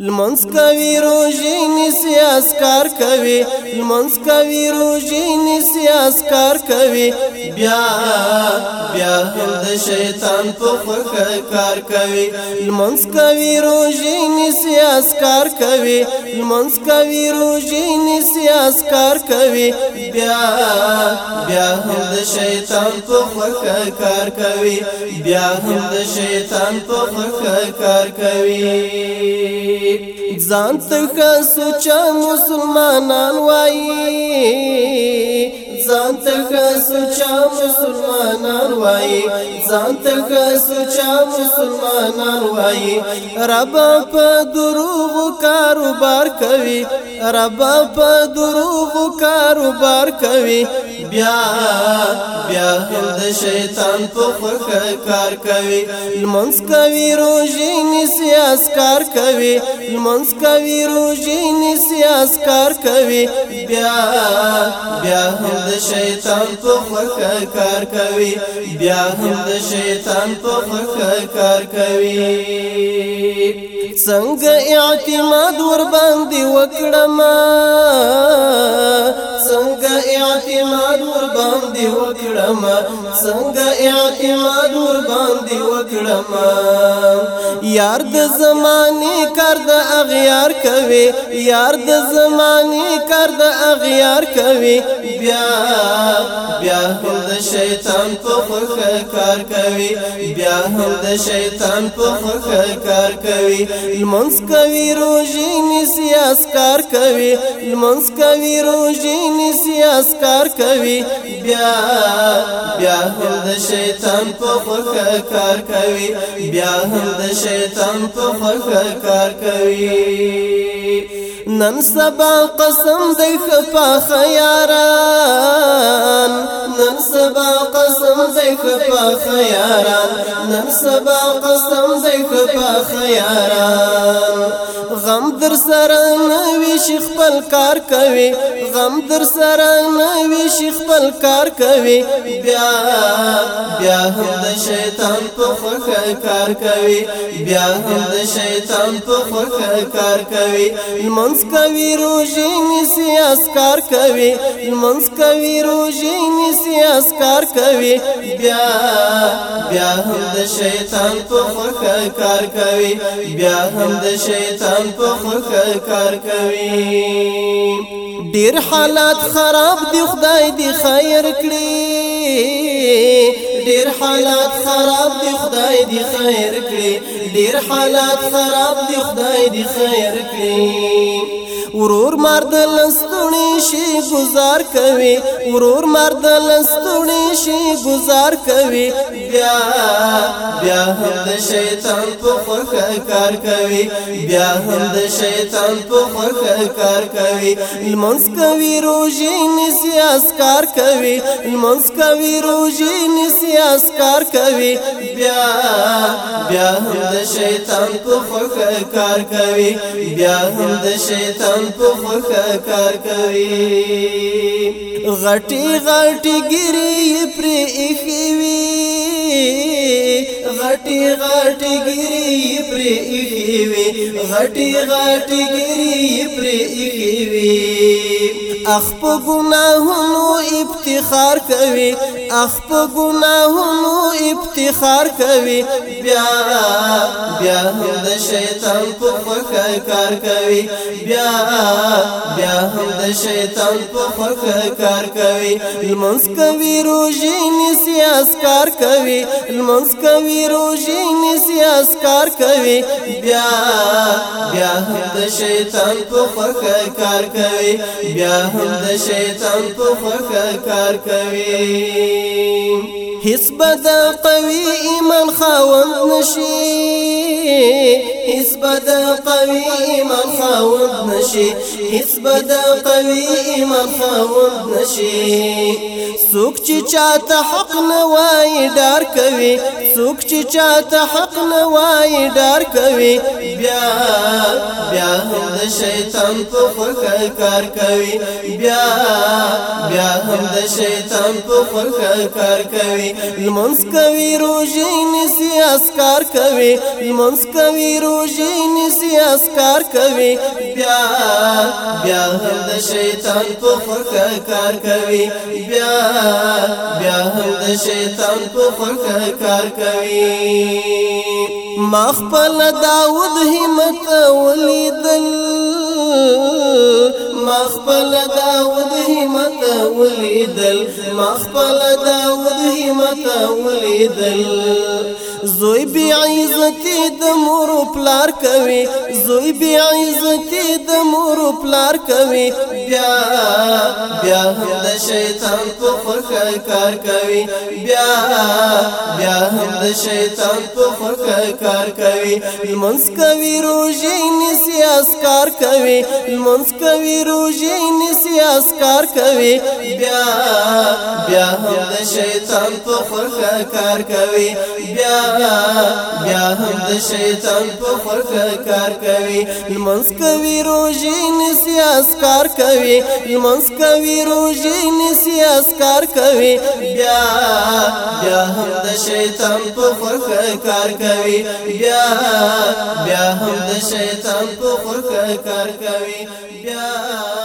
المنس کوي روزي نسي اسکار کوي المنس کوي روزي نسي اسکار کوي بیا بیا هم د شیطان په خوخه کار کوي المنس کوي روزي نسي اسکار کوي المنس کوي روزي نسي اسکار کوي بیا بیا هم د شیطان په خوخه کار کوي بیا هم د شیطان په خوخه کار کوي ځان ته ښه سوچا مسلمانان وایي ځان ته ښه سوچا مسلمانان وایي ځان ته ښه سوچا مسلمانان وایي رب په دروغ کاروبار کوي رب په دروغ کاروبار کوي بیا بیا هم د شیطان په خوخه کار کوي لمنس کوي روزي نسی اسکار کوي لمنس کوي روزي نسی اسکار کوي بیا بیا هم د شیطان په خوخه کار کوي بیا هم د شیطان په خوخه کار کوي څنګه اعتماد ور باندې وکړم څنګه اعتماد ور باندې وکړم څنګه اعتماد ور باندې وکړم یار د زمانه کار د اغیار کوي یار د زمانه کار د اغیار کوي بیا بیا هم د شیطان په خوخه کار کوي بیا هم د شیطان په خوخه کار کوي لمنس کوي روزي نسی اسکار کوي لمنس کوي روزي نسی اسکار کوي بیا بیا هم د شیطان په خوخه کار کوي بیا هم د شیطان په خوخه کار کوي نن سبا قسم دی خفا خیاران نن سبا قسم دی خفا خیاران نن سبا قسم دی خفا خیاران غم در سره نوی شیخ پل کار کوي غم در سره نوی شیخ پل کار کوي بیا بیا هم شیطان په خوخه کار کوي بیا هم د شیطان په خوخه کار کوي منس کوي روزي نسی اسکار کوي منس کوي روزي نسی اسکار کوي بیا بیا هم د شیطان په خوخه کار کوي بیا هم د شیطان په خوخه کار کوي ډیر حالات خراب دی خدای دی خیر کړی ډیر حالات خراب دی خدای دی خیر کړي ډیر حالات خراب دی خدای دی خیر کړي ورور مرد لست لستونی شي گزار کوي ورور مرد لستونی شي گزار کوي بیا بیا هم د شیطان په خوخه کار کوي بیا هم د شیطان په خوخه کار کوي المنس کوي روزي نسي اسکار کوي المنس کوي روزي نسي اسکار کوي بیا بیا هم د شیطان په خوخه کار کوي بیا هم د شیطان په خوخه کار کوي کوي غټي غټي ګری پر اخوي غټي غټي ګری پر اخوي غټي غټي ګری پر اخوي اخ په ګناهونو افتخار کوي اخ په ګناهونو افتخار کوي بیا بیا هم د شیطان په خوخه کار کوي بیا بیا هم د شیطان په خوخه کار کوي لمنس کوي روزي نسیاس کار کوي لمنس کوي روزي نسیاس کار کوي بیا بیا هم د شیطان په خوخه کار کوي بیا هم د شیطان په خوخه کار کوي هیڅ بد قوي ایمان خاوند نشي هیڅ بد قوي ایمان خاوند نشي هیڅ بد قوي امام خاوند نشي څوک چې چاته حق نه وای ډار کوي څوک چې چاته حق نه وای ډار کوي بیا بیا هم د شیطان په خلک کار کوي بیا بیا هم د شیطان په خلک کار کوي لمنس کوي روزي نسی اسکار کوي لمنس کوي روزي نسی اسکار کوي بیا بیا هم د شیطان په خورکا کار کوي بیا بیا هم د شیطان په خورکا کار کوي مخبل داود همت ولیدل مخبل داود همت ولیدل مخبل داود همت ولیدل زوی بی عزتی د مور پلار کوي زوی بی عزتی د مور پلار کوي بیا بیا هم د شیطان په خورکه کار کوي بیا بیا هم د شیطان په خورکه کار کوي منس کوي روزي نسی اسکار کوي منس کوي روزي نسی اسکار کوي بیا بیا هم د شیطان په خورکه کار کوي بیا بیا هم د شیطان په خوخه کار کوي لمنس کوي روزي نسیاس کار کوي لمنس کوي روزي نسیاس کار کوي بیا بیا هم د شیطان په خوخه کار کوي بیا بیا هم د شیطان په خوخه کار کوي بیا